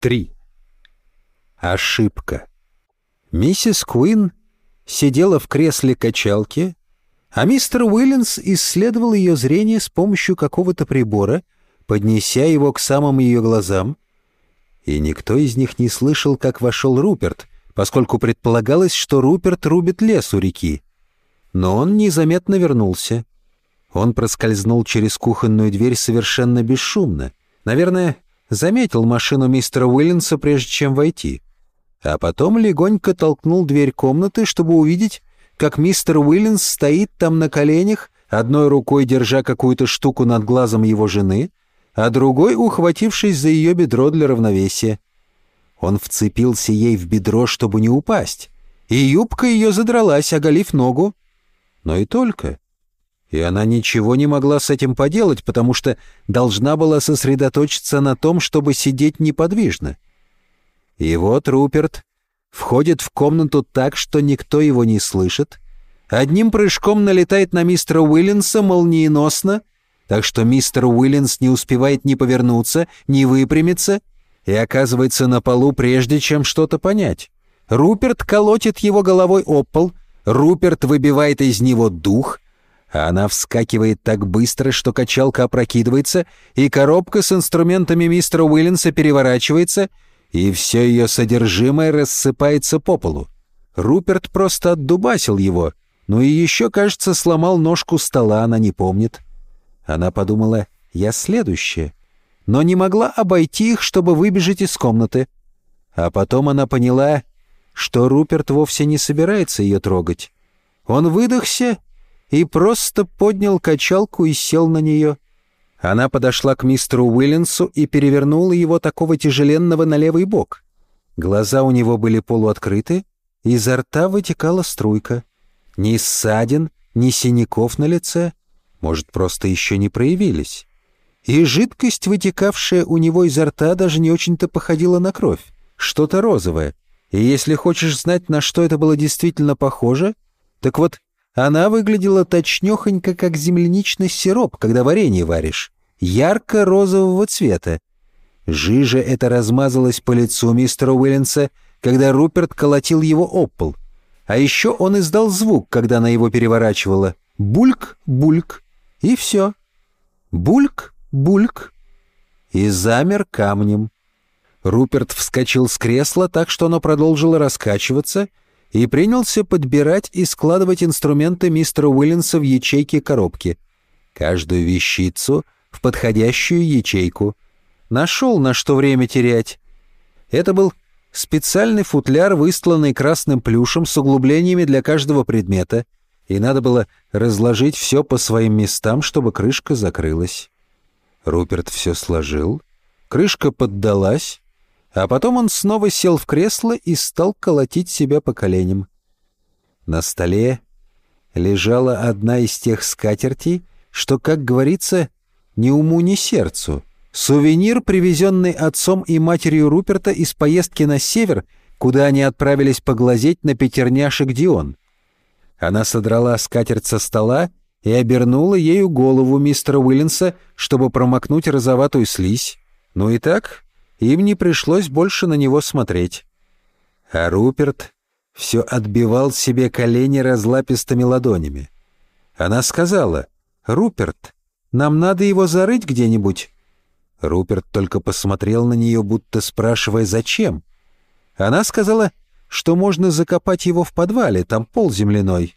3. Ошибка. Миссис Куин сидела в кресле качалки, а мистер Уиллинс исследовал ее зрение с помощью какого-то прибора, поднеся его к самым ее глазам. И никто из них не слышал, как вошел Руперт, поскольку предполагалось, что Руперт рубит лес у реки. Но он незаметно вернулся. Он проскользнул через кухонную дверь совершенно бесшумно. Наверное, заметил машину мистера Уиллинса, прежде чем войти. А потом легонько толкнул дверь комнаты, чтобы увидеть, как мистер Уиллинс стоит там на коленях, одной рукой держа какую-то штуку над глазом его жены, а другой ухватившись за ее бедро для равновесия. Он вцепился ей в бедро, чтобы не упасть, и юбка ее задралась, оголив ногу. Но и только. И она ничего не могла с этим поделать, потому что должна была сосредоточиться на том, чтобы сидеть неподвижно. И вот Руперт входит в комнату так, что никто его не слышит, одним прыжком налетает на мистера Уиллинса молниеносно, так что мистер Уиллинс не успевает ни повернуться, ни выпрямиться и оказывается на полу, прежде чем что-то понять. Руперт колотит его головой об пол, Руперт выбивает из него дух — она вскакивает так быстро, что качалка опрокидывается, и коробка с инструментами мистера Уиллинса переворачивается, и все ее содержимое рассыпается по полу. Руперт просто отдубасил его, ну и еще, кажется, сломал ножку стола, она не помнит. Она подумала, я следующая, но не могла обойти их, чтобы выбежать из комнаты. А потом она поняла, что Руперт вовсе не собирается ее трогать. Он выдохся и просто поднял качалку и сел на нее. Она подошла к мистеру Уиллинсу и перевернула его такого тяжеленного на левый бок. Глаза у него были полуоткрыты, изо рта вытекала струйка. Ни ссадин, ни синяков на лице, может, просто еще не проявились. И жидкость, вытекавшая у него изо рта, даже не очень-то походила на кровь, что-то розовое. И если хочешь знать, на что это было действительно похоже, так вот она выглядела точнёхонько, как земляничный сироп, когда варенье варишь, ярко-розового цвета. Жижа эта размазалась по лицу мистера Уиллинса, когда Руперт колотил его об пол. А еще он издал звук, когда она его переворачивала. Бульк, бульк. И все. Бульк, бульк. И замер камнем. Руперт вскочил с кресла так, что оно продолжило раскачиваться — и принялся подбирать и складывать инструменты мистера Уиллинса в ячейки коробки. Каждую вещицу в подходящую ячейку. Нашел, на что время терять. Это был специальный футляр, выстланный красным плюшем с углублениями для каждого предмета, и надо было разложить все по своим местам, чтобы крышка закрылась. Руперт все сложил, крышка поддалась, а потом он снова сел в кресло и стал колотить себя по коленям. На столе лежала одна из тех скатертей, что, как говорится, ни уму, ни сердцу. Сувенир, привезенный отцом и матерью Руперта из поездки на север, куда они отправились поглазеть на пятерняшек Дион. Она содрала скатерть со стола и обернула ею голову мистера Уиллинса, чтобы промокнуть розоватую слизь. Ну и так им не пришлось больше на него смотреть. А Руперт все отбивал себе колени разлапистыми ладонями. Она сказала, «Руперт, нам надо его зарыть где-нибудь». Руперт только посмотрел на нее, будто спрашивая, зачем. Она сказала, что можно закопать его в подвале, там пол земляной.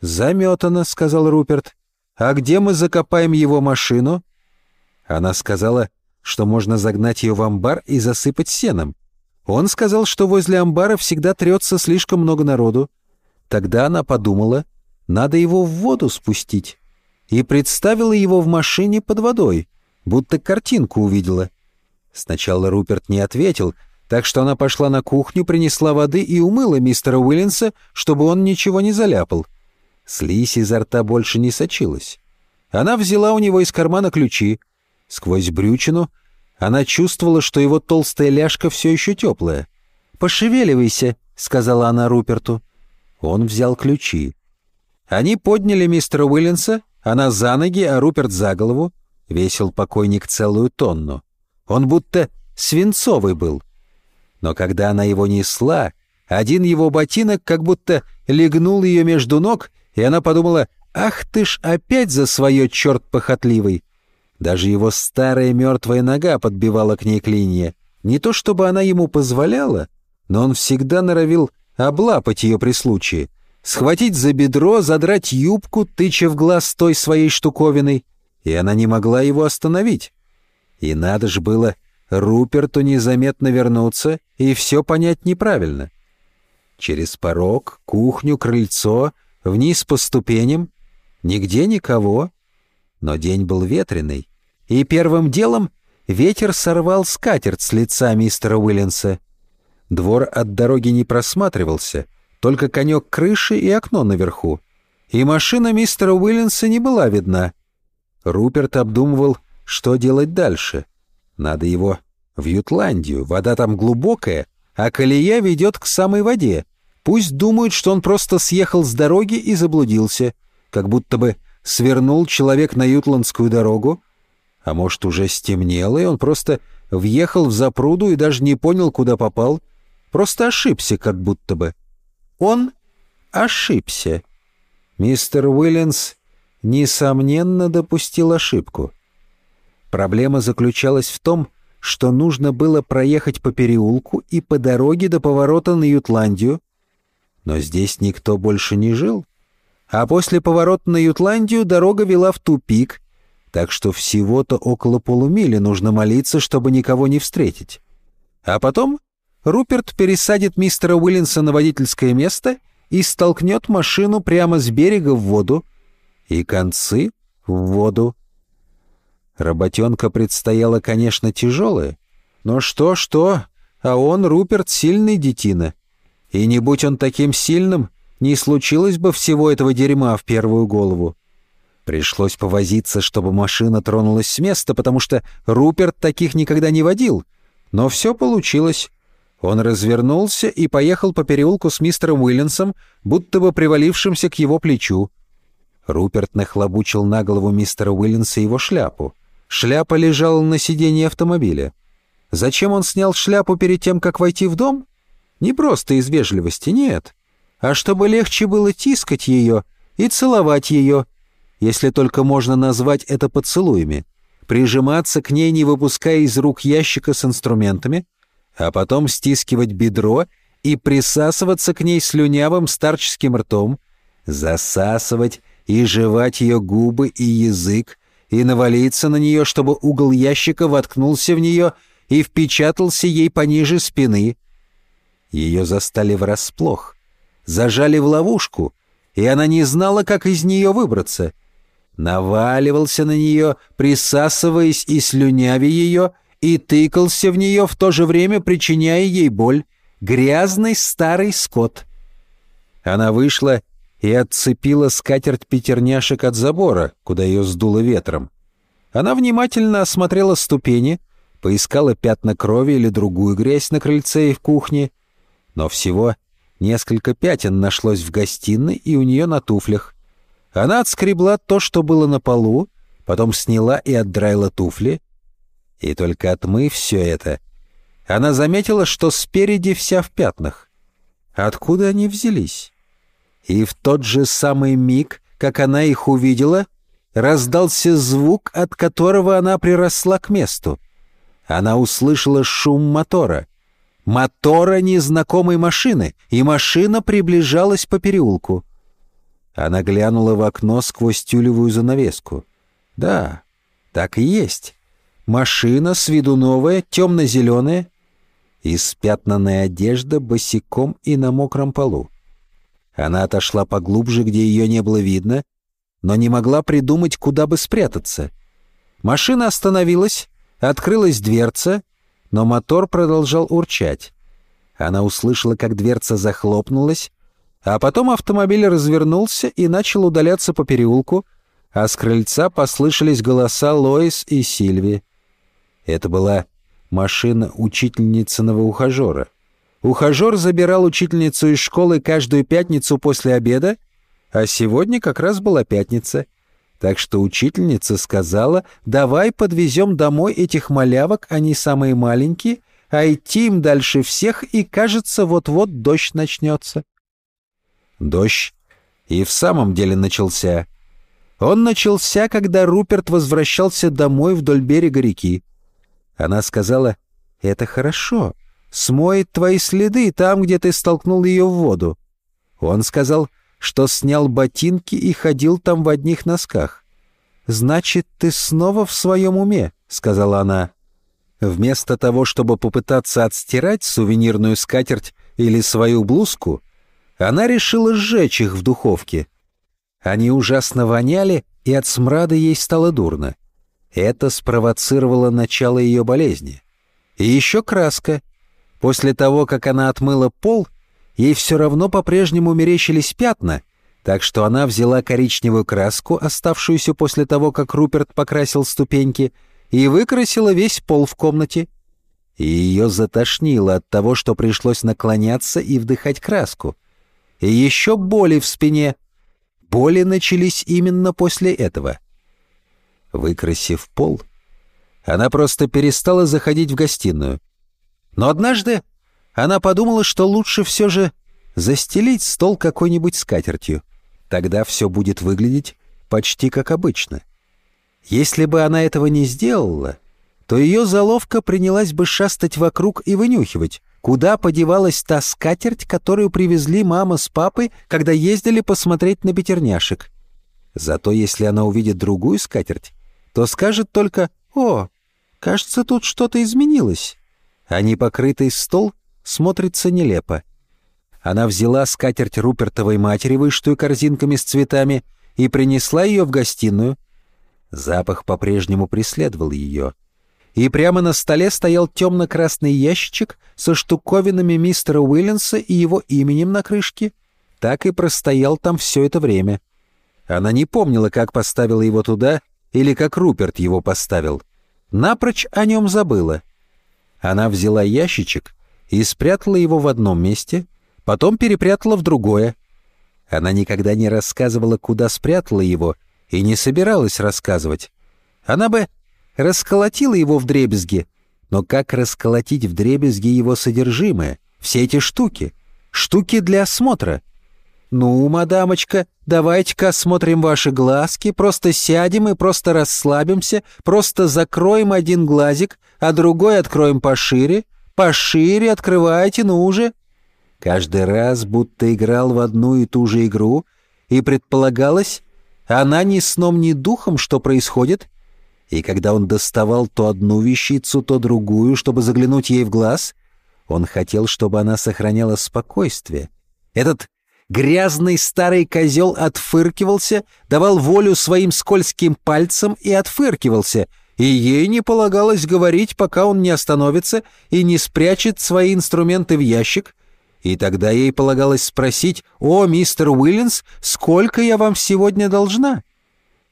«Заметано», — сказал Руперт. «А где мы закопаем его машину?» Она сказала, что можно загнать ее в амбар и засыпать сеном. Он сказал, что возле амбара всегда трется слишком много народу. Тогда она подумала, надо его в воду спустить. И представила его в машине под водой, будто картинку увидела. Сначала Руперт не ответил, так что она пошла на кухню, принесла воды и умыла мистера Уиллинса, чтобы он ничего не заляпал. Слизь изо рта больше не сочилась. Она взяла у него из кармана ключи. Сквозь брючину она чувствовала, что его толстая ляжка все еще теплая. «Пошевеливайся», — сказала она Руперту. Он взял ключи. Они подняли мистера Уиллинса, она за ноги, а Руперт за голову. Весил покойник целую тонну. Он будто свинцовый был, Но когда она его несла, один его ботинок как будто легнул ее между ног, и она подумала, «Ах ты ж опять за свое, черт похотливый!» Даже его старая мертвая нога подбивала к ней клинья. Не то чтобы она ему позволяла, но он всегда норовил облапать ее при случае, схватить за бедро, задрать юбку, тыча в глаз той своей штуковиной, и она не могла его остановить. И надо же было Руперту незаметно вернуться и все понять неправильно. Через порог, кухню, крыльцо, вниз по ступеням. Нигде никого. Но день был ветреный, и первым делом ветер сорвал скатерть с лица мистера Уиллинса. Двор от дороги не просматривался, только конек крыши и окно наверху. И машина мистера Уиллинса не была видна. Руперт обдумывал, что делать дальше. Надо его в Ютландию, вода там глубокая, а колея ведет к самой воде. Пусть думают, что он просто съехал с дороги и заблудился, как будто бы свернул человек на Ютландскую дорогу, а может, уже стемнело, и он просто въехал в запруду и даже не понял, куда попал, просто ошибся как будто бы. Он ошибся. Мистер Уиллинс, несомненно, допустил ошибку. Проблема заключалась в том, что нужно было проехать по переулку и по дороге до поворота на Ютландию, но здесь никто больше не жил. А после поворота на Ютландию дорога вела в тупик, так что всего-то около полумили нужно молиться, чтобы никого не встретить. А потом Руперт пересадит мистера Уиллинса на водительское место и столкнет машину прямо с берега в воду, и концы в воду. Работенка предстояла, конечно, тяжелая, но что-что, а он, Руперт, сильный детина. И не будь он таким сильным, не случилось бы всего этого дерьма в первую голову. Пришлось повозиться, чтобы машина тронулась с места, потому что Руперт таких никогда не водил. Но все получилось. Он развернулся и поехал по переулку с мистером Уиллинсом, будто бы привалившимся к его плечу. Руперт нахлобучил на голову мистера Уиллинса его шляпу. Шляпа лежала на сиденье автомобиля. Зачем он снял шляпу перед тем, как войти в дом? Не просто из вежливости, нет. А чтобы легче было тискать ее и целовать ее, если только можно назвать это поцелуями, прижиматься к ней, не выпуская из рук ящика с инструментами, а потом стискивать бедро и присасываться к ней слюнявым старческим ртом, засасывать и жевать ее губы и язык, и навалиться на нее, чтобы угол ящика воткнулся в нее и впечатался ей пониже спины — ее застали врасплох, зажали в ловушку, и она не знала, как из нее выбраться. Наваливался на нее, присасываясь и слюнявя ее, и тыкался в нее, в то же время причиняя ей боль. Грязный старый скот. Она вышла и отцепила скатерть пятерняшек от забора, куда ее сдуло ветром. Она внимательно осмотрела ступени, поискала пятна крови или другую грязь на крыльце и в кухне, но всего несколько пятен нашлось в гостиной и у нее на туфлях. Она отскребла то, что было на полу, потом сняла и отдраила туфли. И только отмыв все это, она заметила, что спереди вся в пятнах. Откуда они взялись? И в тот же самый миг, как она их увидела, раздался звук, от которого она приросла к месту. Она услышала шум мотора — мотора незнакомой машины, и машина приближалась по переулку. Она глянула в окно сквозь тюлевую занавеску. Да, так и есть. Машина с виду новая, темно-зеленая, испятнанная одежда босиком и на мокром полу. Она отошла поглубже, где ее не было видно, но не могла придумать, куда бы спрятаться. Машина остановилась, открылась дверца, но мотор продолжал урчать. Она услышала, как дверца захлопнулась, а потом автомобиль развернулся и начал удаляться по переулку, а с крыльца послышались голоса Лоис и Сильви. Это была машина учительницыного ухажера. Ухажер забирал учительницу из школы каждую пятницу после обеда, а сегодня как раз была пятница — так что учительница сказала, давай подвезем домой этих малявок, они самые маленькие, а идти им дальше всех, и, кажется, вот-вот дождь начнется. Дождь и в самом деле начался. Он начался, когда Руперт возвращался домой вдоль берега реки. Она сказала, «Это хорошо, смоет твои следы там, где ты столкнул ее в воду». Он сказал, что снял ботинки и ходил там в одних носках. «Значит, ты снова в своем уме», — сказала она. Вместо того, чтобы попытаться отстирать сувенирную скатерть или свою блузку, она решила сжечь их в духовке. Они ужасно воняли, и от смрада ей стало дурно. Это спровоцировало начало ее болезни. И еще краска. После того, как она отмыла пол, ей все равно по-прежнему мерещились пятна, так что она взяла коричневую краску, оставшуюся после того, как Руперт покрасил ступеньки, и выкрасила весь пол в комнате. И ее затошнило от того, что пришлось наклоняться и вдыхать краску. И еще боли в спине. Боли начались именно после этого. Выкрасив пол, она просто перестала заходить в гостиную. Но однажды она подумала, что лучше все же застелить стол какой-нибудь скатертью. Тогда все будет выглядеть почти как обычно. Если бы она этого не сделала, то ее заловка принялась бы шастать вокруг и вынюхивать, куда подевалась та скатерть, которую привезли мама с папой, когда ездили посмотреть на пятерняшек. Зато если она увидит другую скатерть, то скажет только «О, кажется, тут что-то изменилось». А непокрытый стол смотрится нелепо. Она взяла скатерть Рупертовой матери, вышитую корзинками с цветами, и принесла ее в гостиную. Запах по-прежнему преследовал ее. И прямо на столе стоял темно-красный ящичек со штуковинами мистера Уиллинса и его именем на крышке. Так и простоял там все это время. Она не помнила, как поставила его туда или как Руперт его поставил. Напрочь о нем забыла. Она взяла ящичек и спрятала его в одном месте — потом перепрятала в другое. Она никогда не рассказывала, куда спрятала его, и не собиралась рассказывать. Она бы расколотила его в дребезги, но как расколотить в дребезги его содержимое, все эти штуки, штуки для осмотра? «Ну, мадамочка, давайте-ка осмотрим ваши глазки, просто сядем и просто расслабимся, просто закроем один глазик, а другой откроем пошире, пошире открывайте, ну уже». Каждый раз будто играл в одну и ту же игру, и предполагалось, она ни сном, ни духом, что происходит, и когда он доставал то одну вещицу, то другую, чтобы заглянуть ей в глаз, он хотел, чтобы она сохраняла спокойствие. Этот грязный старый козел отфыркивался, давал волю своим скользким пальцам и отфыркивался, и ей не полагалось говорить, пока он не остановится и не спрячет свои инструменты в ящик, и тогда ей полагалось спросить, «О, мистер Уиллинс, сколько я вам сегодня должна?»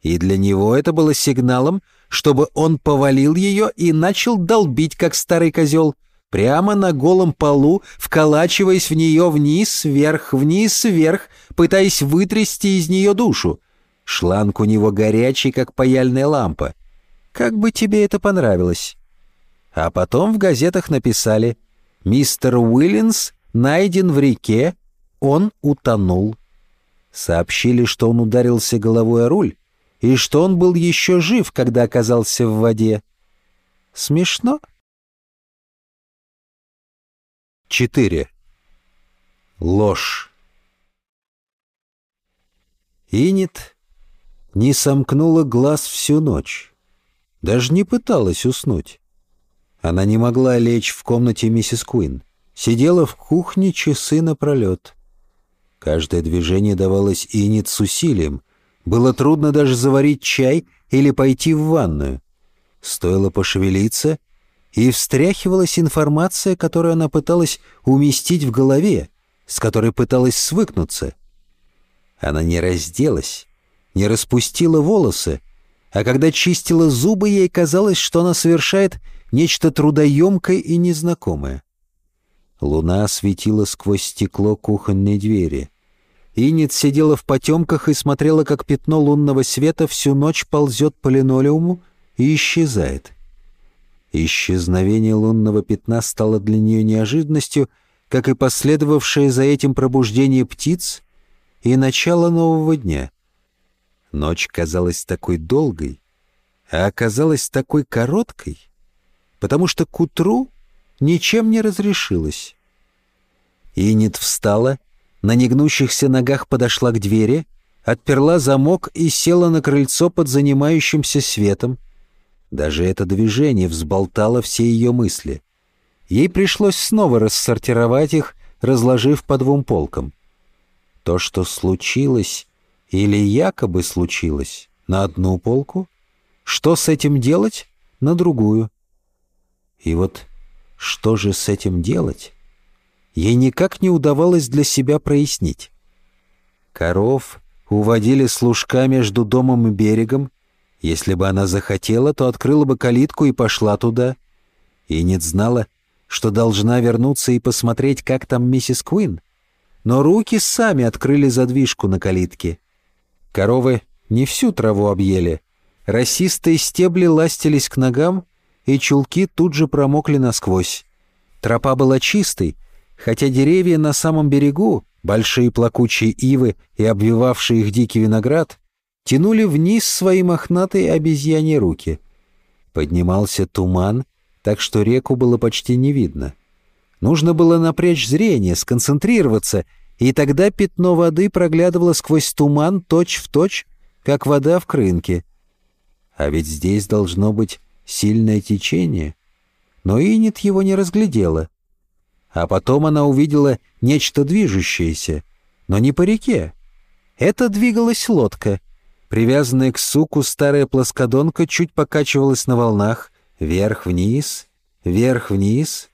И для него это было сигналом, чтобы он повалил ее и начал долбить, как старый козел, прямо на голом полу, вколачиваясь в нее вниз, вверх, вниз, вверх, пытаясь вытрясти из нее душу. Шланг у него горячий, как паяльная лампа. Как бы тебе это понравилось? А потом в газетах написали «Мистер Уиллинс найден в реке, он утонул. Сообщили, что он ударился головой о руль и что он был еще жив, когда оказался в воде. Смешно? 4. Ложь. Инет не сомкнула глаз всю ночь, даже не пыталась уснуть. Она не могла лечь в комнате миссис Куин сидела в кухне часы напролет. Каждое движение давалось Инит с усилием. Было трудно даже заварить чай или пойти в ванную. Стоило пошевелиться, и встряхивалась информация, которую она пыталась уместить в голове, с которой пыталась свыкнуться. Она не разделась, не распустила волосы, а когда чистила зубы, ей казалось, что она совершает нечто трудоемкое и незнакомое. Луна светила сквозь стекло кухонной двери. Инет сидела в потемках и смотрела, как пятно лунного света всю ночь ползет по линолеуму и исчезает. Исчезновение лунного пятна стало для нее неожиданностью, как и последовавшее за этим пробуждение птиц и начало нового дня. Ночь казалась такой долгой, а оказалась такой короткой, потому что к утру ничем не разрешилось. Инит встала, на негнущихся ногах подошла к двери, отперла замок и села на крыльцо под занимающимся светом. Даже это движение взболтало все ее мысли. Ей пришлось снова рассортировать их, разложив по двум полкам. То, что случилось или якобы случилось, на одну полку, что с этим делать, на другую. И вот что же с этим делать? Ей никак не удавалось для себя прояснить. Коров уводили служка между домом и берегом. Если бы она захотела, то открыла бы калитку и пошла туда. И нет знала, что должна вернуться и посмотреть, как там миссис Куин. Но руки сами открыли задвижку на калитке. Коровы не всю траву объели. Росистые стебли ластились к ногам, и чулки тут же промокли насквозь. Тропа была чистой, хотя деревья на самом берегу, большие плакучие ивы и обвивавшие их дикий виноград, тянули вниз свои мохнатые обезьяньи руки. Поднимался туман, так что реку было почти не видно. Нужно было напрячь зрение, сконцентрироваться, и тогда пятно воды проглядывало сквозь туман точь-в-точь, точь, как вода в крынке. А ведь здесь должно быть сильное течение. Но Инет его не разглядела. А потом она увидела нечто движущееся, но не по реке. Это двигалась лодка. Привязанная к суку старая плоскодонка чуть покачивалась на волнах, вверх-вниз, вверх-вниз.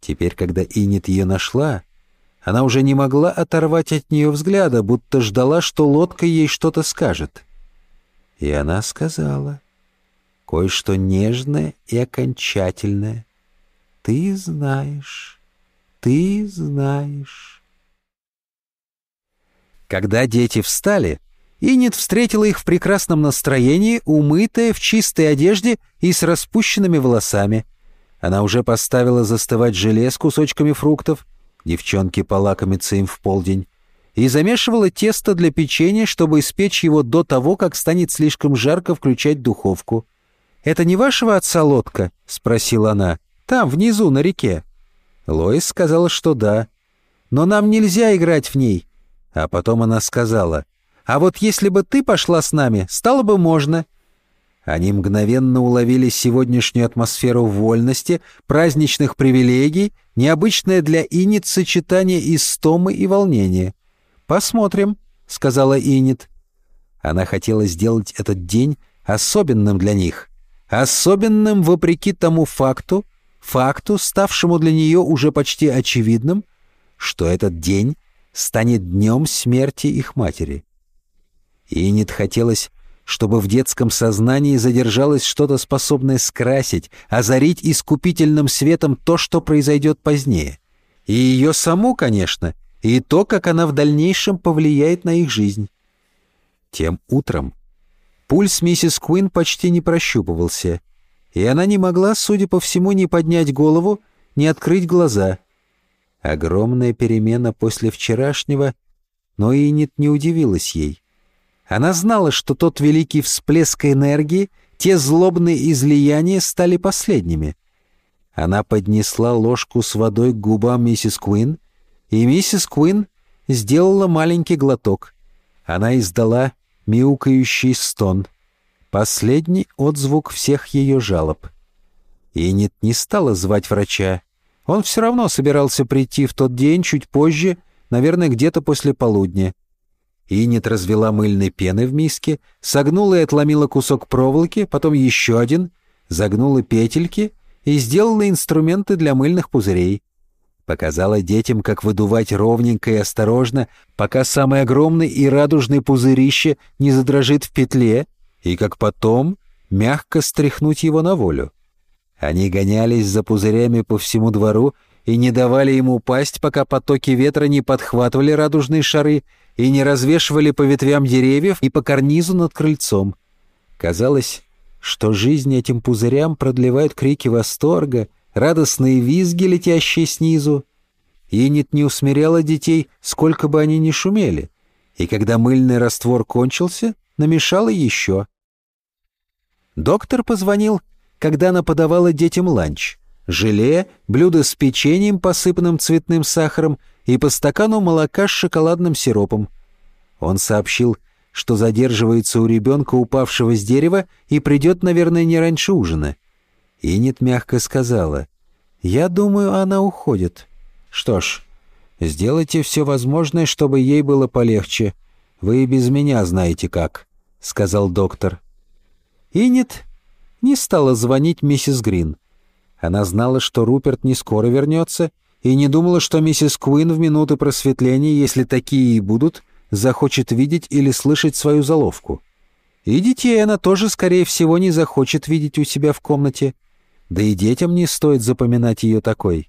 Теперь, когда Инет ее нашла, она уже не могла оторвать от нее взгляда, будто ждала, что лодка ей что-то скажет. И она сказала кое-что нежное и окончательное. Ты знаешь ты знаешь. Когда дети встали, Инет встретила их в прекрасном настроении, умытая, в чистой одежде и с распущенными волосами. Она уже поставила застывать желе с кусочками фруктов, девчонки полакомятся им в полдень, и замешивала тесто для печенья, чтобы испечь его до того, как станет слишком жарко включать духовку. «Это не вашего отца лодка?» — спросила она. «Там, внизу, на реке». Лоис сказала, что да. Но нам нельзя играть в ней. А потом она сказала, а вот если бы ты пошла с нами, стало бы можно. Они мгновенно уловили сегодняшнюю атмосферу вольности, праздничных привилегий, необычное для Инит сочетание истомы и волнения. «Посмотрим», — сказала Инит. Она хотела сделать этот день особенным для них. Особенным вопреки тому факту, факту, ставшему для нее уже почти очевидным, что этот день станет днем смерти их матери. Инет хотелось, чтобы в детском сознании задержалось что-то способное скрасить, озарить искупительным светом то, что произойдет позднее. И ее саму, конечно, и то, как она в дальнейшем повлияет на их жизнь. Тем утром пульс миссис Куин почти не прощупывался, и она не могла, судя по всему, не поднять голову, не открыть глаза. Огромная перемена после вчерашнего, но и нет не удивилась ей. Она знала, что тот великий всплеск энергии, те злобные излияния стали последними. Она поднесла ложку с водой к губам миссис Куин, и миссис Куин сделала маленький глоток. Она издала мяукающий стон — Последний отзвук всех ее жалоб. Инет не стала звать врача. Он все равно собирался прийти в тот день чуть позже, наверное, где-то после полудня. Инет развела мыльной пены в миске, согнула и отломила кусок проволоки, потом еще один, загнула петельки и сделала инструменты для мыльных пузырей. Показала детям, как выдувать ровненько и осторожно, пока самый огромный и радужный пузырище не задрожит в петле — и как потом мягко стряхнуть его на волю. Они гонялись за пузырями по всему двору и не давали ему упасть, пока потоки ветра не подхватывали радужные шары и не развешивали по ветвям деревьев и по карнизу над крыльцом. Казалось, что жизнь этим пузырям продлевают крики восторга, радостные визги, летящие снизу. Инит не усмиряла детей, сколько бы они ни шумели, и когда мыльный раствор кончился, намешала еще. Доктор позвонил, когда она подавала детям ланч. Желе, блюдо с печеньем, посыпанным цветным сахаром, и по стакану молока с шоколадным сиропом. Он сообщил, что задерживается у ребенка, упавшего с дерева, и придет, наверное, не раньше ужина. Инет мягко сказала, «Я думаю, она уходит. Что ж, сделайте все возможное, чтобы ей было полегче. Вы и без меня знаете как», — сказал доктор. Инет не стала звонить миссис Грин. Она знала, что Руперт не скоро вернется, и не думала, что миссис Куин в минуты просветления, если такие и будут, захочет видеть или слышать свою заловку. И детей она тоже, скорее всего, не захочет видеть у себя в комнате. Да и детям не стоит запоминать ее такой.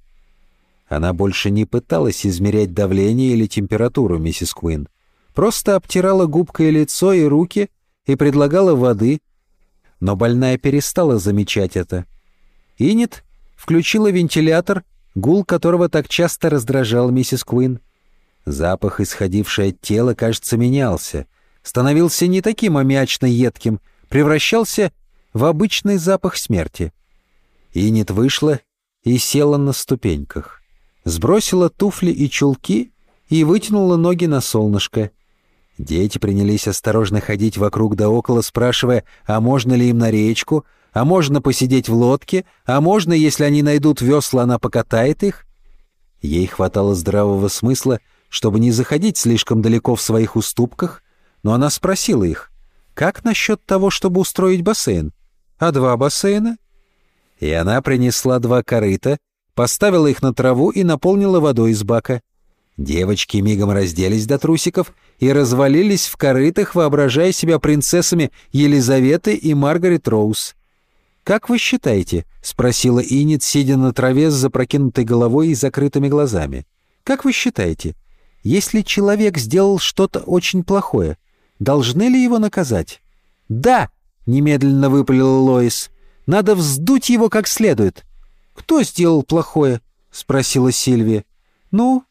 Она больше не пыталась измерять давление или температуру миссис Куин. Просто обтирала губкой лицо и руки и предлагала воды, но больная перестала замечать это. Инет включила вентилятор, гул которого так часто раздражал миссис Куин. Запах, исходивший от тела, кажется, менялся. Становился не таким аммиачно-едким, превращался в обычный запах смерти. Инет вышла и села на ступеньках. Сбросила туфли и чулки и вытянула ноги на солнышко. Дети принялись осторожно ходить вокруг да около, спрашивая, а можно ли им на речку, а можно посидеть в лодке, а можно, если они найдут весла, она покатает их. Ей хватало здравого смысла, чтобы не заходить слишком далеко в своих уступках, но она спросила их, как насчет того, чтобы устроить бассейн? А два бассейна? И она принесла два корыта, поставила их на траву и наполнила водой из бака. Девочки мигом разделись до трусиков и развалились в корытах, воображая себя принцессами Елизаветы и Маргарет Роуз. «Как вы считаете?» — спросила Инит, сидя на траве с запрокинутой головой и закрытыми глазами. «Как вы считаете, если человек сделал что-то очень плохое, должны ли его наказать?» «Да!» — немедленно выпалила Лоис. «Надо вздуть его как следует». «Кто сделал плохое?» — спросила Сильвия. «Ну,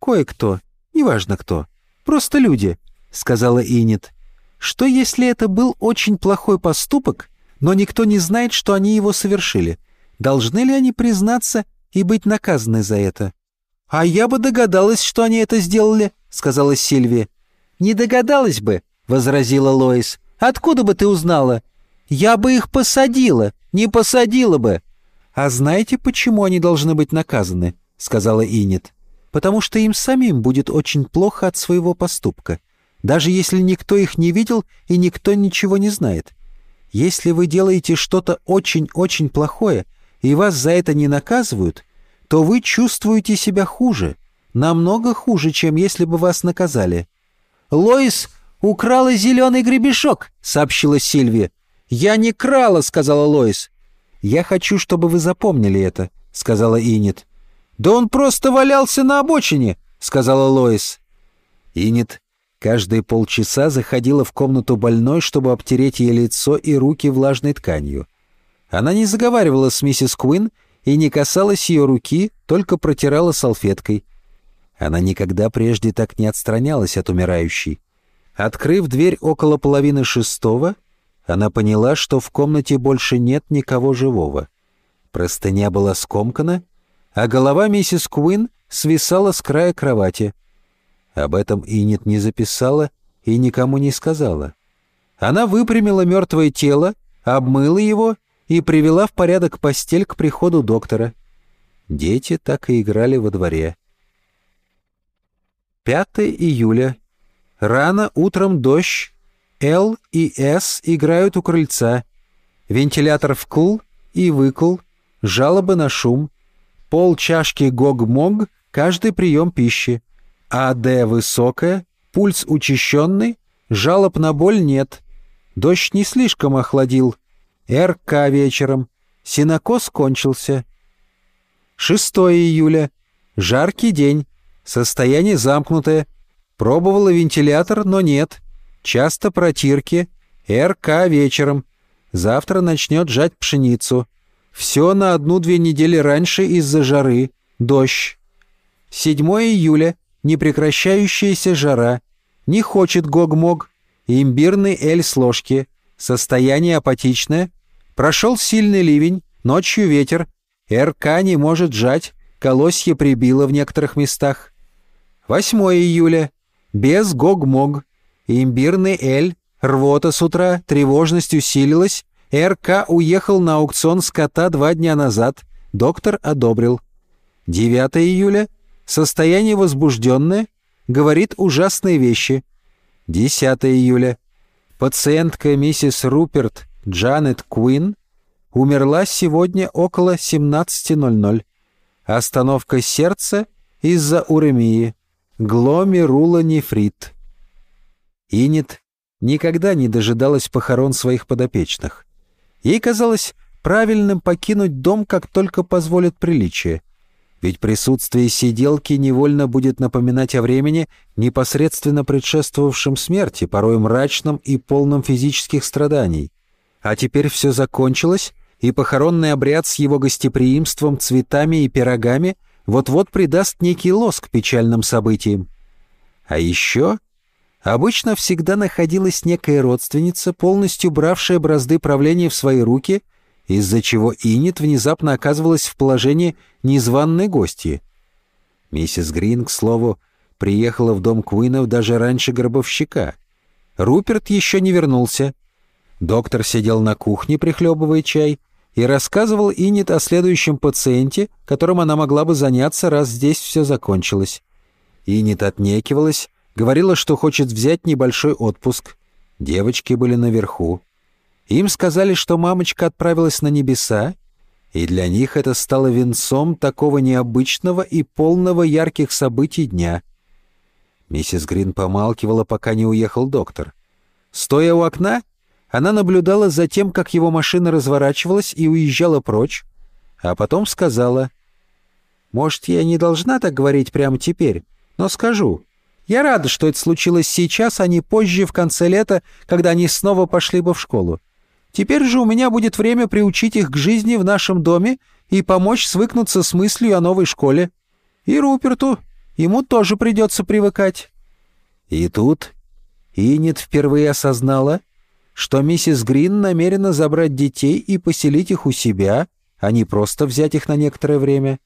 кое-кто, неважно кто. Просто люди», — сказала Инит. «Что, если это был очень плохой поступок, но никто не знает, что они его совершили? Должны ли они признаться и быть наказаны за это?» «А я бы догадалась, что они это сделали», — сказала Сильвия. «Не догадалась бы», — возразила Лоис. «Откуда бы ты узнала?» «Я бы их посадила, не посадила бы». «А знаете, почему они должны быть наказаны?» — сказала Инет. «Потому что им самим будет очень плохо от своего поступка, даже если никто их не видел и никто ничего не знает. Если вы делаете что-то очень-очень плохое, и вас за это не наказывают, то вы чувствуете себя хуже, намного хуже, чем если бы вас наказали. «Лоис украла зеленый гребешок», — сообщила Сильвия. «Я не крала», — сказала Лоис. «Я хочу, чтобы вы запомнили это», — сказала Инет. «Да он просто валялся на обочине», — сказала Лоис. Инет каждые полчаса заходила в комнату больной, чтобы обтереть ей лицо и руки влажной тканью. Она не заговаривала с миссис Куин и не касалась ее руки, только протирала салфеткой. Она никогда прежде так не отстранялась от умирающей. Открыв дверь около половины шестого, она поняла, что в комнате больше нет никого живого. Простыня была скомкана, а голова миссис Куин свисала с края кровати. Об этом Инет не записала и никому не сказала. Она выпрямила мертвое тело, обмыла его и привела в порядок постель к приходу доктора. Дети так и играли во дворе. 5 июля. Рано утром дождь. Л и С играют у крыльца. Вентилятор вкл и выкл. Жалобы на шум. Пол чашки гог-мог, каждый прием пищи. АД высокая, пульс учащенный, жалоб на боль нет. Дождь не слишком охладил, РК вечером. Синокос кончился. 6 июля. Жаркий день. Состояние замкнутое. Пробовала вентилятор, но нет. Часто протирки. РК вечером. Завтра начнет жать пшеницу. Все на одну-две недели раньше из-за жары. Дождь. 7 июля. Непрекращающаяся жара. Не хочет Гог-Мог. Имбирный эль с ложки. Состояние апатичное. Прошел сильный ливень. Ночью ветер. РК не может жать. Колосье прибило в некоторых местах. 8 июля. Без Гог-Мог. Имбирный эль. Рвота с утра. Тревожность усилилась. РК уехал на аукцион скота два дня назад. Доктор одобрил. 9 июля. Состояние возбужденное. Говорит ужасные вещи. 10 июля. Пациентка миссис Руперт Джанет Куин умерла сегодня около 17.00. Остановка сердца из-за уремии. Гломерулонефрит. Инет никогда не дожидалась похорон своих подопечных. Ей казалось правильным покинуть дом, как только позволит приличие. Ведь присутствие сиделки невольно будет напоминать о времени, непосредственно предшествовавшем смерти, порой мрачном и полном физических страданий. А теперь все закончилось, и похоронный обряд с его гостеприимством, цветами и пирогами вот-вот придаст некий лоск печальным событиям. А еще обычно всегда находилась некая родственница, полностью бравшая бразды правления в свои руки — из-за чего Инит внезапно оказывалась в положении незваной гости. Миссис Грин, к слову, приехала в дом Куинов даже раньше гробовщика. Руперт еще не вернулся. Доктор сидел на кухне, прихлебывая чай, и рассказывал Инит о следующем пациенте, которым она могла бы заняться, раз здесь все закончилось. Инит отнекивалась, говорила, что хочет взять небольшой отпуск. Девочки были наверху. Им сказали, что мамочка отправилась на небеса, и для них это стало венцом такого необычного и полного ярких событий дня. Миссис Грин помалкивала, пока не уехал доктор. Стоя у окна, она наблюдала за тем, как его машина разворачивалась и уезжала прочь, а потом сказала, «Может, я не должна так говорить прямо теперь, но скажу. Я рада, что это случилось сейчас, а не позже, в конце лета, когда они снова пошли бы в школу. Теперь же у меня будет время приучить их к жизни в нашем доме и помочь свыкнуться с мыслью о новой школе. И Руперту, ему тоже придется привыкать». И тут Инет впервые осознала, что миссис Грин намерена забрать детей и поселить их у себя, а не просто взять их на некоторое время.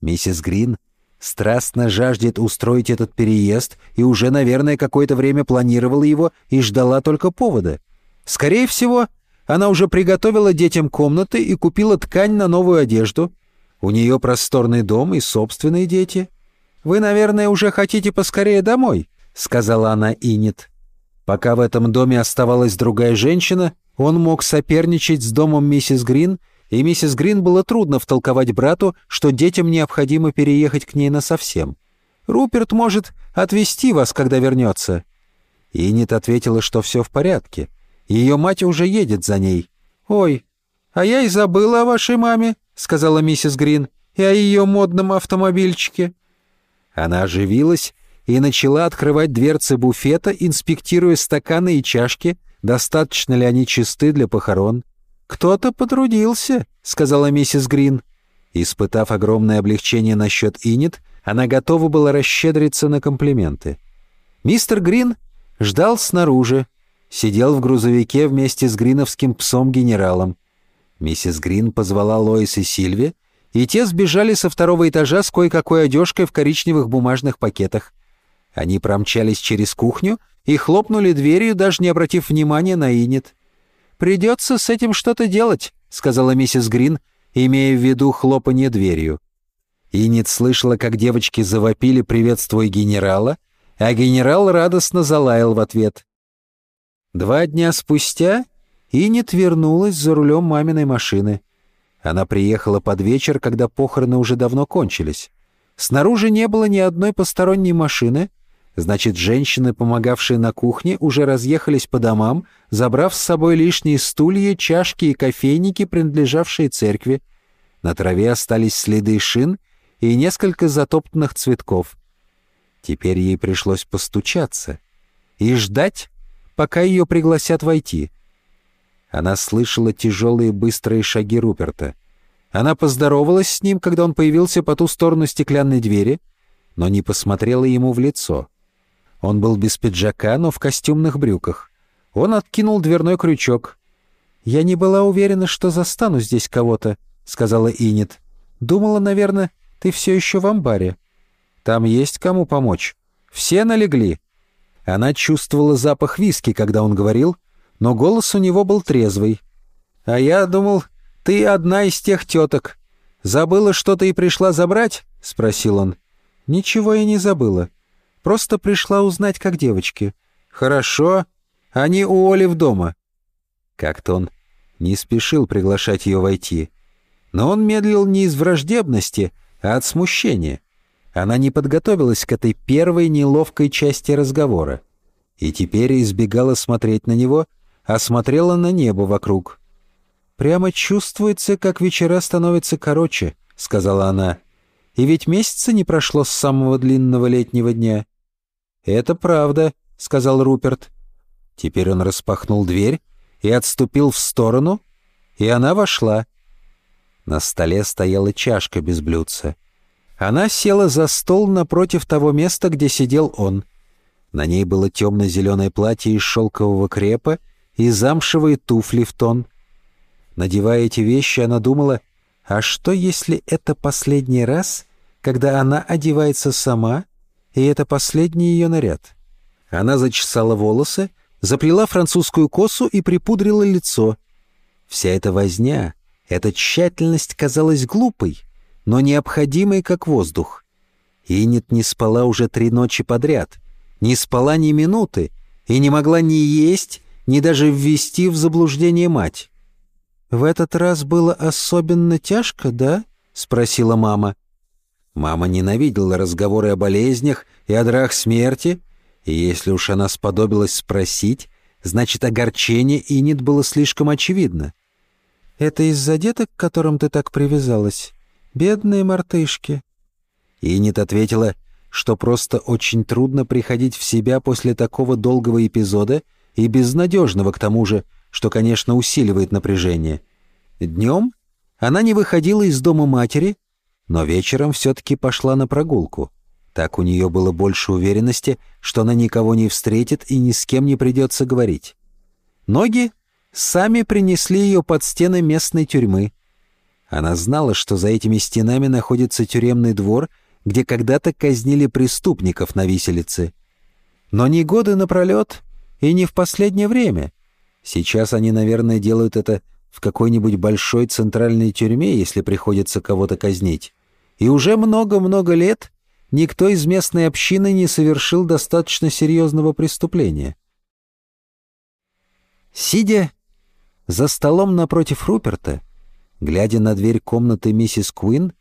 Миссис Грин страстно жаждет устроить этот переезд и уже, наверное, какое-то время планировала его и ждала только повода. Скорее всего, она уже приготовила детям комнаты и купила ткань на новую одежду. У нее просторный дом и собственные дети. «Вы, наверное, уже хотите поскорее домой», — сказала она Инет. Пока в этом доме оставалась другая женщина, он мог соперничать с домом миссис Грин, и миссис Грин было трудно втолковать брату, что детям необходимо переехать к ней насовсем. «Руперт может отвезти вас, когда вернется». Инет ответила, что все в порядке — ее мать уже едет за ней. «Ой, а я и забыла о вашей маме», — сказала миссис Грин, — «и о ее модном автомобильчике». Она оживилась и начала открывать дверцы буфета, инспектируя стаканы и чашки, достаточно ли они чисты для похорон. «Кто-то потрудился», — сказала миссис Грин. Испытав огромное облегчение насчет Инет, она готова была расщедриться на комплименты. Мистер Грин ждал снаружи, сидел в грузовике вместе с гриновским псом-генералом. Миссис Грин позвала Лоис и Сильви, и те сбежали со второго этажа с кое-какой одежкой в коричневых бумажных пакетах. Они промчались через кухню и хлопнули дверью, даже не обратив внимания на Инет. «Придется с этим что-то делать», — сказала миссис Грин, имея в виду хлопанье дверью. Инет слышала, как девочки завопили «Приветствуй генерала», а генерал радостно залаял в ответ. Два дня спустя Инет вернулась за рулем маминой машины. Она приехала под вечер, когда похороны уже давно кончились. Снаружи не было ни одной посторонней машины, значит, женщины, помогавшие на кухне, уже разъехались по домам, забрав с собой лишние стулья, чашки и кофейники, принадлежавшие церкви. На траве остались следы шин и несколько затоптанных цветков. Теперь ей пришлось постучаться и ждать, пока ее пригласят войти. Она слышала тяжелые быстрые шаги Руперта. Она поздоровалась с ним, когда он появился по ту сторону стеклянной двери, но не посмотрела ему в лицо. Он был без пиджака, но в костюмных брюках. Он откинул дверной крючок. «Я не была уверена, что застану здесь кого-то», — сказала Инет. «Думала, наверное, ты все еще в амбаре. Там есть кому помочь. Все налегли». Она чувствовала запах виски, когда он говорил, но голос у него был трезвый. «А я думал, ты одна из тех теток. Забыла что-то и пришла забрать?» — спросил он. «Ничего я не забыла. Просто пришла узнать, как девочки». «Хорошо. Они у Оли в дома». Как-то он не спешил приглашать ее войти. Но он медлил не из враждебности, а от смущения. Она не подготовилась к этой первой неловкой части разговора. И теперь избегала смотреть на него, а смотрела на небо вокруг. «Прямо чувствуется, как вечера становятся короче», — сказала она. «И ведь месяца не прошло с самого длинного летнего дня». «Это правда», — сказал Руперт. Теперь он распахнул дверь и отступил в сторону, и она вошла. На столе стояла чашка без блюдца. Она села за стол напротив того места, где сидел он. На ней было темно-зеленое платье из шелкового крепа и замшевые туфли в тон. Надевая эти вещи, она думала, а что если это последний раз, когда она одевается сама, и это последний ее наряд? Она зачесала волосы, заплела французскую косу и припудрила лицо. Вся эта возня, эта тщательность казалась глупой, но необходимой, как воздух. Инет не спала уже три ночи подряд, не спала ни минуты и не могла ни есть, ни даже ввести в заблуждение мать. «В этот раз было особенно тяжко, да?» — спросила мама. Мама ненавидела разговоры о болезнях и о драх смерти, и если уж она сподобилась спросить, значит, огорчение Инит было слишком очевидно. «Это из-за деток, к которым ты так привязалась? Бедные мартышки». Инит ответила, что просто очень трудно приходить в себя после такого долгого эпизода и безнадежного к тому же, что, конечно, усиливает напряжение. Днем она не выходила из дома матери, но вечером все-таки пошла на прогулку. Так у нее было больше уверенности, что она никого не встретит и ни с кем не придется говорить. Ноги сами принесли ее под стены местной тюрьмы. Она знала, что за этими стенами находится тюремный двор, где когда-то казнили преступников на виселице. Но не годы напролет и не в последнее время. Сейчас они, наверное, делают это в какой-нибудь большой центральной тюрьме, если приходится кого-то казнить. И уже много-много лет никто из местной общины не совершил достаточно серьезного преступления. Сидя за столом напротив Руперта, глядя на дверь комнаты миссис Куин,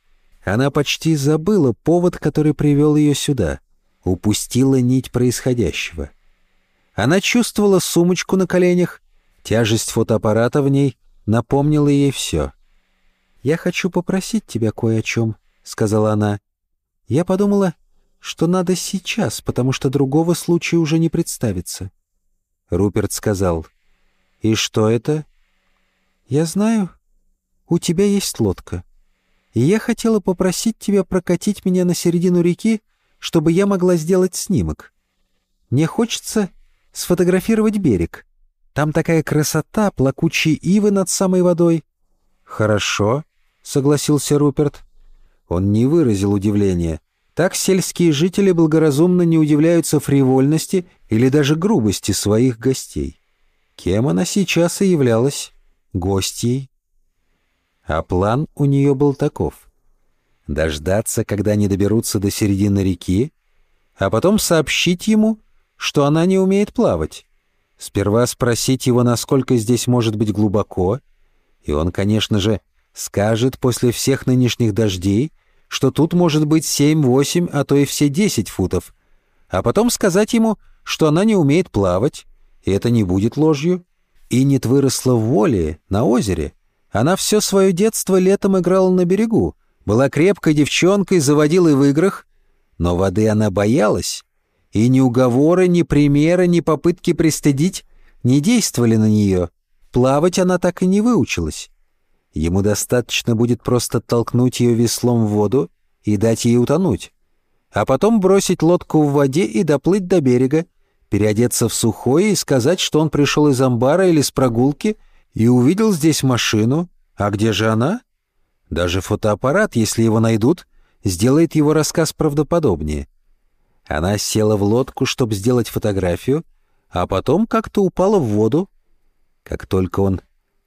она почти забыла повод, который привел ее сюда, упустила нить происходящего. Она чувствовала сумочку на коленях, тяжесть фотоаппарата в ней напомнила ей все. «Я хочу попросить тебя кое о чем», — сказала она. «Я подумала, что надо сейчас, потому что другого случая уже не представится». Руперт сказал, «И что это?» «Я знаю, у тебя есть лодка, и я хотела попросить тебя прокатить меня на середину реки, чтобы я могла сделать снимок. Мне хочется сфотографировать берег. Там такая красота, плакучие ивы над самой водой». «Хорошо», — согласился Руперт. Он не выразил удивления. Так сельские жители благоразумно не удивляются фривольности или даже грубости своих гостей. Кем она сейчас и являлась? Гостьей. А план у нее был таков. Дождаться, когда они доберутся до середины реки, а потом сообщить ему, что она не умеет плавать. Сперва спросить его, насколько здесь может быть глубоко, и он, конечно же, скажет после всех нынешних дождей, что тут может быть семь-восемь, а то и все десять футов, а потом сказать ему, что она не умеет плавать, и это не будет ложью. Иннет выросла в воле, на озере. Она все свое детство летом играла на берегу, была крепкой девчонкой, заводила в играх, но воды она боялась, и ни уговоры, ни примеры, ни попытки пристыдить не действовали на нее. плавать она так и не выучилась. Ему достаточно будет просто толкнуть ее веслом в воду и дать ей утонуть, а потом бросить лодку в воде и доплыть до берега, переодеться в сухое и сказать, что он пришел из амбара или с прогулки и увидел здесь машину. А где же она? Даже фотоаппарат, если его найдут, сделает его рассказ правдоподобнее. Она села в лодку, чтобы сделать фотографию, а потом как-то упала в воду. Как только он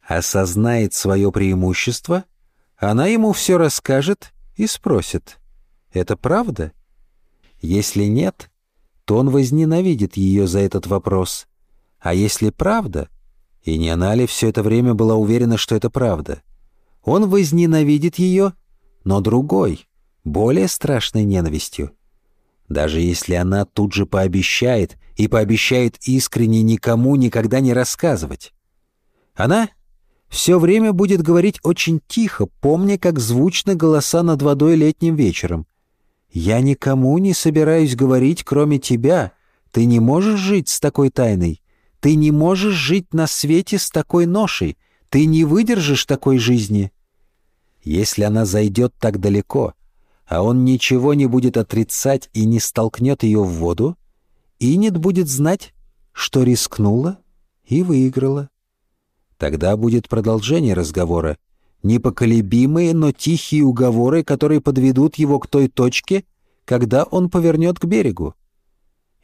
осознает свое преимущество, она ему все расскажет и спросит, «Это правда?» Если нет, то он возненавидит ее за этот вопрос. А если правда, и не она ли все это время была уверена, что это правда, он возненавидит ее, но другой, более страшной ненавистью. Даже если она тут же пообещает, и пообещает искренне никому никогда не рассказывать. Она все время будет говорить очень тихо, помня, как звучны голоса над водой летним вечером. «Я никому не собираюсь говорить, кроме тебя. Ты не можешь жить с такой тайной. Ты не можешь жить на свете с такой ношей. Ты не выдержишь такой жизни». Если она зайдет так далеко, а он ничего не будет отрицать и не столкнет ее в воду, Инет будет знать, что рискнула и выиграла. Тогда будет продолжение разговора, непоколебимые, но тихие уговоры, которые подведут его к той точке, когда он повернет к берегу.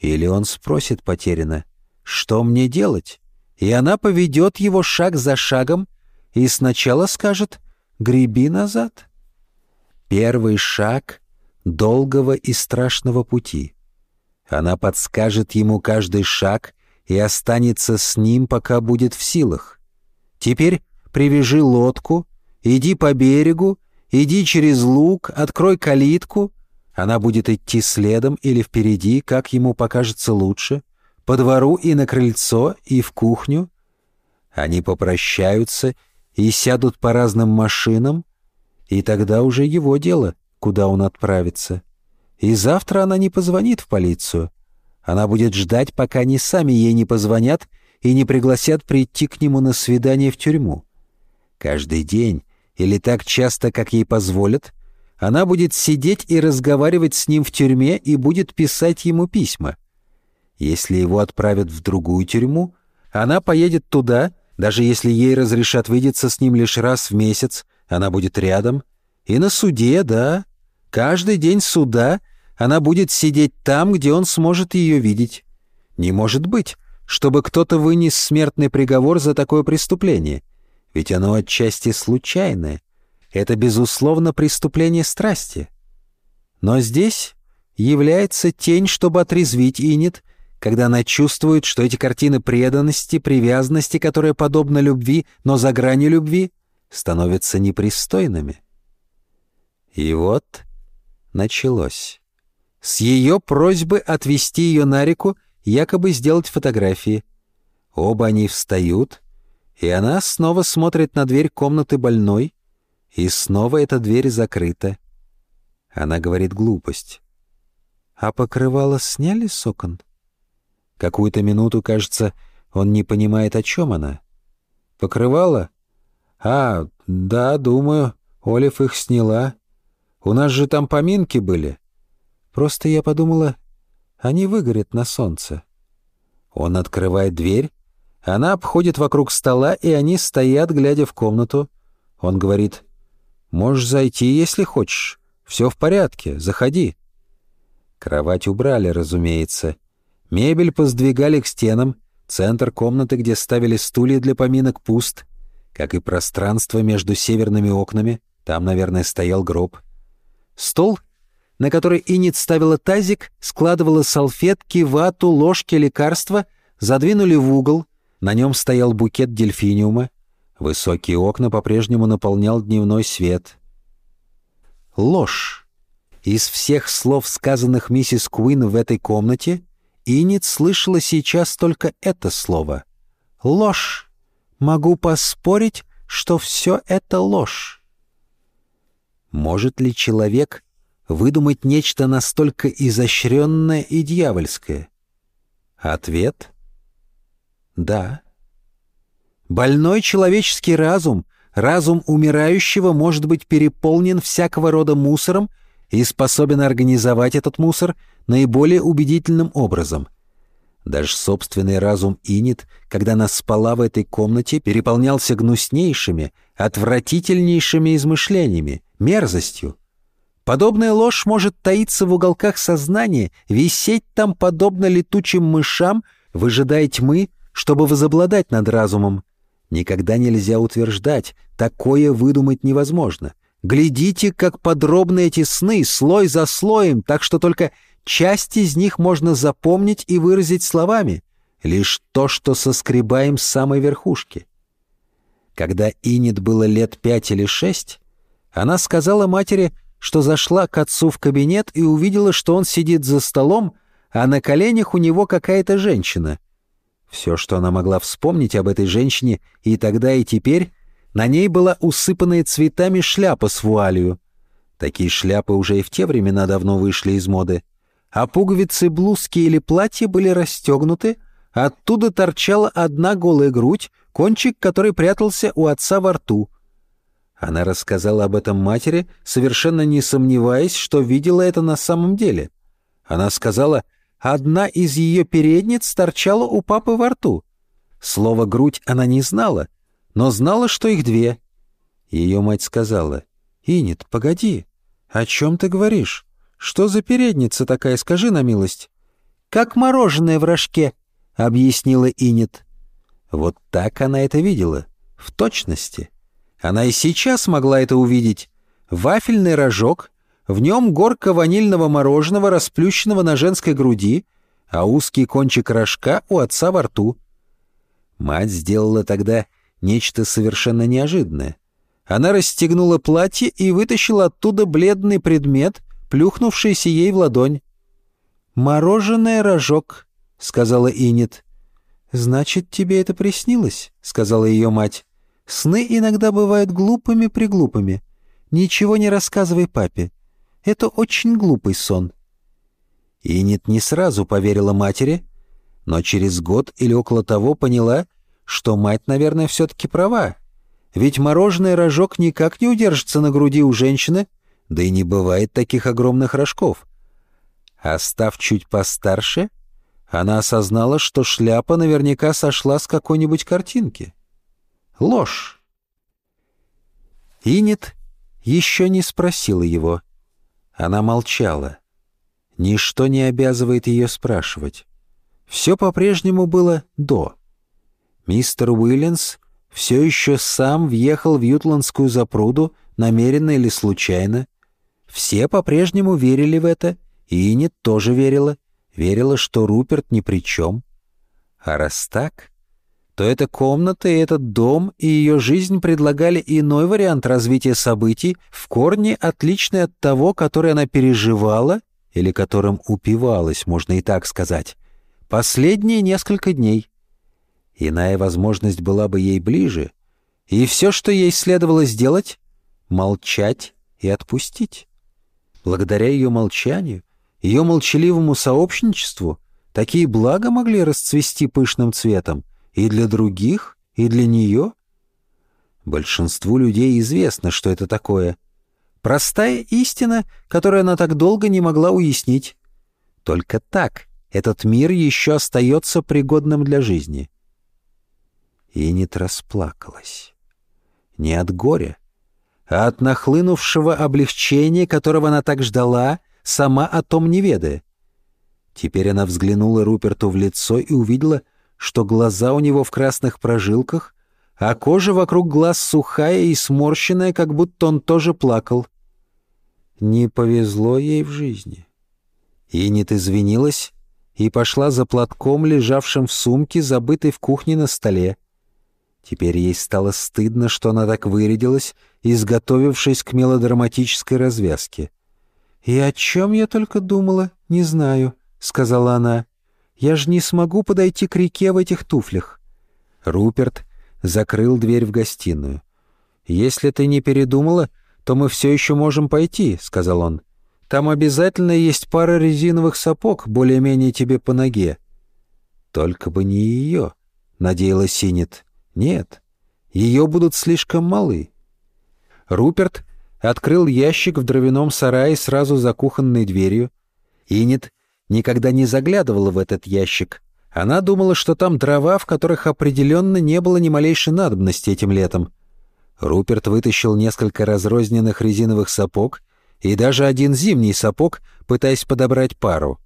Или он спросит потеряно, что мне делать? И она поведет его шаг за шагом и сначала скажет — греби назад. Первый шаг долгого и страшного пути. Она подскажет ему каждый шаг и останется с ним, пока будет в силах. Теперь привяжи лодку, иди по берегу, иди через луг, открой калитку. Она будет идти следом или впереди, как ему покажется лучше, по двору и на крыльцо, и в кухню. Они попрощаются и сядут по разным машинам, и тогда уже его дело, куда он отправится. И завтра она не позвонит в полицию. Она будет ждать, пока они сами ей не позвонят и не пригласят прийти к нему на свидание в тюрьму. Каждый день или так часто, как ей позволят, она будет сидеть и разговаривать с ним в тюрьме и будет писать ему письма. Если его отправят в другую тюрьму, она поедет туда даже если ей разрешат видеться с ним лишь раз в месяц, она будет рядом. И на суде, да. Каждый день суда она будет сидеть там, где он сможет ее видеть. Не может быть, чтобы кто-то вынес смертный приговор за такое преступление. Ведь оно отчасти случайное. Это, безусловно, преступление страсти. Но здесь является тень, чтобы отрезвить Инет когда она чувствует, что эти картины преданности, привязанности, которые подобны любви, но за гранью любви, становятся непристойными. И вот началось. С ее просьбы отвести ее на реку, якобы сделать фотографии. Оба они встают, и она снова смотрит на дверь комнаты больной, и снова эта дверь закрыта. Она говорит глупость. «А покрывало сняли с окон?» Какую-то минуту, кажется, он не понимает, о чем она. «Покрывала? А, да, думаю, Олив их сняла. У нас же там поминки были. Просто я подумала, они выгорят на солнце». Он открывает дверь, она обходит вокруг стола, и они стоят, глядя в комнату. Он говорит, «Можешь зайти, если хочешь. Все в порядке, заходи». Кровать убрали, разумеется. Мебель поздвигали к стенам, центр комнаты, где ставили стулья для поминок, пуст, как и пространство между северными окнами, там, наверное, стоял гроб. Стол, на который Инит ставила тазик, складывала салфетки, вату, ложки, лекарства, задвинули в угол, на нем стоял букет дельфиниума, высокие окна по-прежнему наполнял дневной свет. Ложь. Из всех слов, сказанных миссис Куин в этой комнате, Инит слышала сейчас только это слово. «Ложь! Могу поспорить, что все это ложь». Может ли человек выдумать нечто настолько изощренное и дьявольское? Ответ — да. Больной человеческий разум, разум умирающего может быть переполнен всякого рода мусором и способен организовать этот мусор наиболее убедительным образом. Даже собственный разум Инит, когда она спала в этой комнате, переполнялся гнуснейшими, отвратительнейшими измышлениями, мерзостью. Подобная ложь может таиться в уголках сознания, висеть там подобно летучим мышам, выжидая тьмы, чтобы возобладать над разумом. Никогда нельзя утверждать, такое выдумать невозможно. Глядите, как подробны эти сны, слой за слоем, так что только часть из них можно запомнить и выразить словами, лишь то, что соскребаем с самой верхушки. Когда Инет было лет пять или шесть, она сказала матери, что зашла к отцу в кабинет и увидела, что он сидит за столом, а на коленях у него какая-то женщина. Все, что она могла вспомнить об этой женщине и тогда, и теперь, на ней была усыпанная цветами шляпа с вуалью. Такие шляпы уже и в те времена давно вышли из моды. А пуговицы блузки или платья были расстегнуты, оттуда торчала одна голая грудь, кончик которой прятался у отца во рту. Она рассказала об этом матери, совершенно не сомневаясь, что видела это на самом деле. Она сказала, одна из ее передниц торчала у папы во рту. Слово «грудь» она не знала, но знала, что их две. Ее мать сказала, «Инет, погоди, о чем ты говоришь? Что за передница такая, скажи на милость?» «Как мороженое в рожке», — объяснила Инет. Вот так она это видела, в точности. Она и сейчас могла это увидеть. Вафельный рожок, в нем горка ванильного мороженого, расплющенного на женской груди, а узкий кончик рожка у отца во рту. Мать сделала тогда нечто совершенно неожиданное. Она расстегнула платье и вытащила оттуда бледный предмет, плюхнувшийся ей в ладонь. «Мороженое рожок», — сказала Инет. «Значит, тебе это приснилось?» — сказала ее мать. «Сны иногда бывают глупыми-приглупыми. Ничего не рассказывай папе. Это очень глупый сон». Инет не сразу поверила матери, но через год или около того поняла, что мать, наверное, все-таки права. Ведь мороженый рожок никак не удержится на груди у женщины, да и не бывает таких огромных рожков. А став чуть постарше — она осознала, что шляпа наверняка сошла с какой-нибудь картинки. Ложь. Инет еще не спросила его. Она молчала. Ничто не обязывает ее спрашивать. Все по-прежнему было «до». Мистер Уиллинс все еще сам въехал в Ютландскую запруду, намеренно или случайно. Все по-прежнему верили в это, и Инет тоже верила верила, что Руперт ни при чем. А раз так, то эта комната и этот дом и ее жизнь предлагали иной вариант развития событий, в корне отличный от того, который она переживала или которым упивалась, можно и так сказать, последние несколько дней. Иная возможность была бы ей ближе, и все, что ей следовало сделать — молчать и отпустить. Благодаря ее молчанию ее молчаливому сообщничеству такие блага могли расцвести пышным цветом и для других, и для нее. Большинству людей известно, что это такое. Простая истина, которую она так долго не могла уяснить. Только так этот мир еще остается пригодным для жизни. Инит расплакалась. Не от горя, а от нахлынувшего облегчения, которого она так ждала — сама о том не ведая. Теперь она взглянула Руперту в лицо и увидела, что глаза у него в красных прожилках, а кожа вокруг глаз сухая и сморщенная, как будто он тоже плакал. Не повезло ей в жизни. Инет извинилась и пошла за платком, лежавшим в сумке, забытой в кухне на столе. Теперь ей стало стыдно, что она так вырядилась, изготовившись к мелодраматической развязке. «И о чем я только думала, не знаю», — сказала она. «Я же не смогу подойти к реке в этих туфлях». Руперт закрыл дверь в гостиную. «Если ты не передумала, то мы все еще можем пойти», — сказал он. «Там обязательно есть пара резиновых сапог, более-менее тебе по ноге». «Только бы не ее», — надеялась Синет. Нет, ее будут слишком малы. Руперт открыл ящик в дровяном сарае сразу за кухонной дверью. Инет никогда не заглядывала в этот ящик. Она думала, что там дрова, в которых определенно не было ни малейшей надобности этим летом. Руперт вытащил несколько разрозненных резиновых сапог и даже один зимний сапог, пытаясь подобрать пару.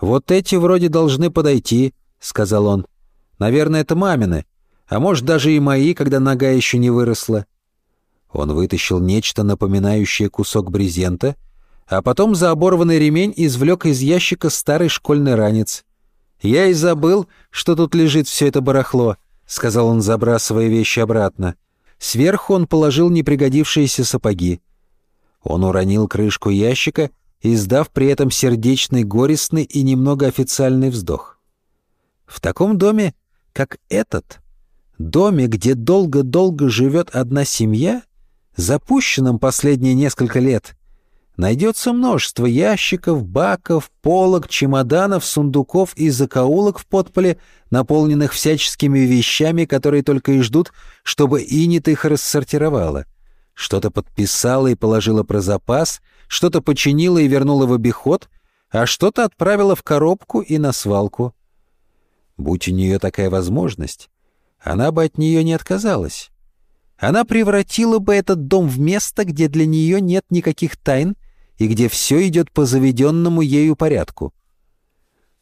«Вот эти вроде должны подойти», — сказал он. «Наверное, это мамины, а может, даже и мои, когда нога еще не выросла». Он вытащил нечто напоминающее кусок брезента, а потом за оборванный ремень извлек из ящика старый школьный ранец. «Я и забыл, что тут лежит все это барахло», — сказал он, забрасывая вещи обратно. Сверху он положил непригодившиеся сапоги. Он уронил крышку ящика, издав при этом сердечный, горестный и немного официальный вздох. В таком доме, как этот, доме, где долго-долго живет одна семья, запущенном последние несколько лет, найдется множество ящиков, баков, полок, чемоданов, сундуков и закоулок в подполе, наполненных всяческими вещами, которые только и ждут, чтобы Инит их рассортировала. Что-то подписала и положила про запас, что-то починила и вернула в обиход, а что-то отправила в коробку и на свалку. Будь у нее такая возможность, она бы от нее не отказалась. Она превратила бы этот дом в место, где для нее нет никаких тайн и где все идет по заведенному ею порядку.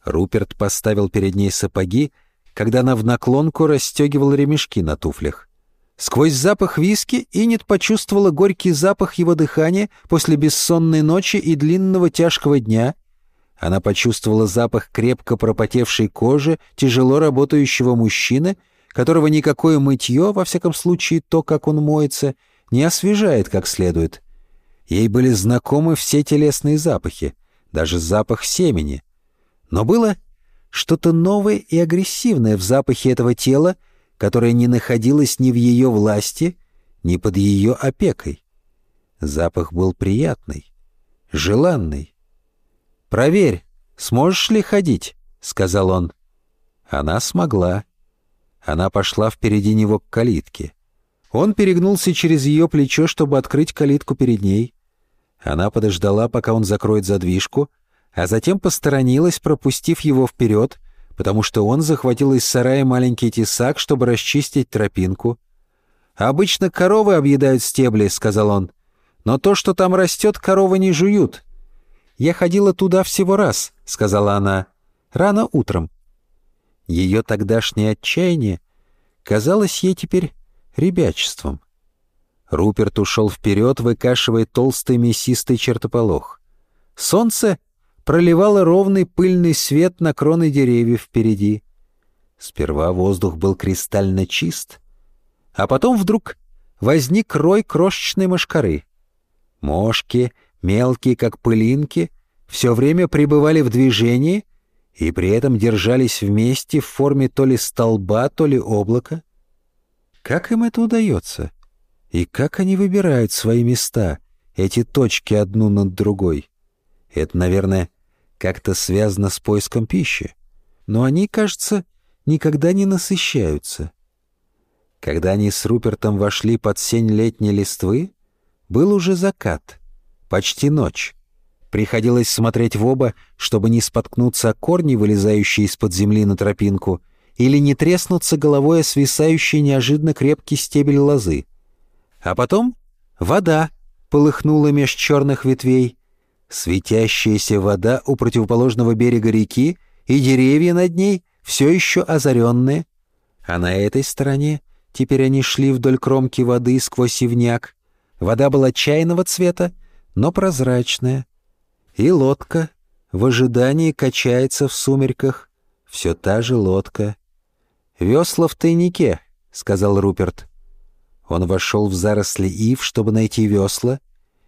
Руперт поставил перед ней сапоги, когда она в наклонку расстегивала ремешки на туфлях. Сквозь запах виски Инет почувствовала горький запах его дыхания после бессонной ночи и длинного тяжкого дня. Она почувствовала запах крепко пропотевшей кожи тяжело работающего мужчины, которого никакое мытье, во всяком случае то, как он моется, не освежает как следует. Ей были знакомы все телесные запахи, даже запах семени. Но было что-то новое и агрессивное в запахе этого тела, которое не находилось ни в ее власти, ни под ее опекой. Запах был приятный, желанный. «Проверь, сможешь ли ходить?» — сказал он. Она смогла. Она пошла впереди него к калитке. Он перегнулся через ее плечо, чтобы открыть калитку перед ней. Она подождала, пока он закроет задвижку, а затем посторонилась, пропустив его вперед, потому что он захватил из сарая маленький тесак, чтобы расчистить тропинку. «Обычно коровы объедают стебли», — сказал он. «Но то, что там растет, коровы не жуют». «Я ходила туда всего раз», — сказала она. «Рано утром». Ее тогдашнее отчаяние казалось ей теперь ребячеством. Руперт ушел вперед, выкашивая толстый мясистый чертополох. Солнце проливало ровный пыльный свет на кроны деревьев впереди. Сперва воздух был кристально чист, а потом вдруг возник рой крошечной мошкары. Мошки, мелкие как пылинки, все время пребывали в движении и при этом держались вместе в форме то ли столба, то ли облака. Как им это удается? И как они выбирают свои места, эти точки одну над другой? Это, наверное, как-то связано с поиском пищи. Но они, кажется, никогда не насыщаются. Когда они с Рупертом вошли под сень летней листвы, был уже закат, почти ночь. Приходилось смотреть в оба, чтобы не споткнуться о корни, вылезающие из-под земли на тропинку, или не треснуться головой о свисающий неожиданно крепкий стебель лозы. А потом вода полыхнула меж черных ветвей, светящаяся вода у противоположного берега реки и деревья над ней, все еще озаренные. А на этой стороне теперь они шли вдоль кромки воды сквозь сивняк. Вода была чайного цвета, но прозрачная — и лодка в ожидании качается в сумерках. Все та же лодка. «Весла в тайнике», — сказал Руперт. Он вошел в заросли ив, чтобы найти весла.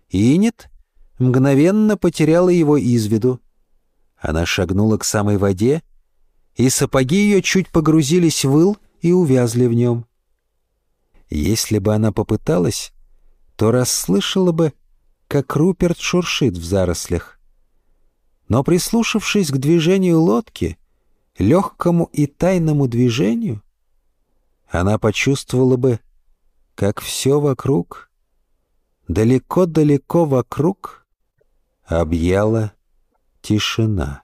Инет мгновенно потеряла его из виду. Она шагнула к самой воде, и сапоги ее чуть погрузились в ил и увязли в нем. Если бы она попыталась, то расслышала бы, как Руперт шуршит в зарослях но прислушавшись к движению лодки, легкому и тайному движению, она почувствовала бы, как все вокруг, далеко-далеко вокруг, объяла тишина.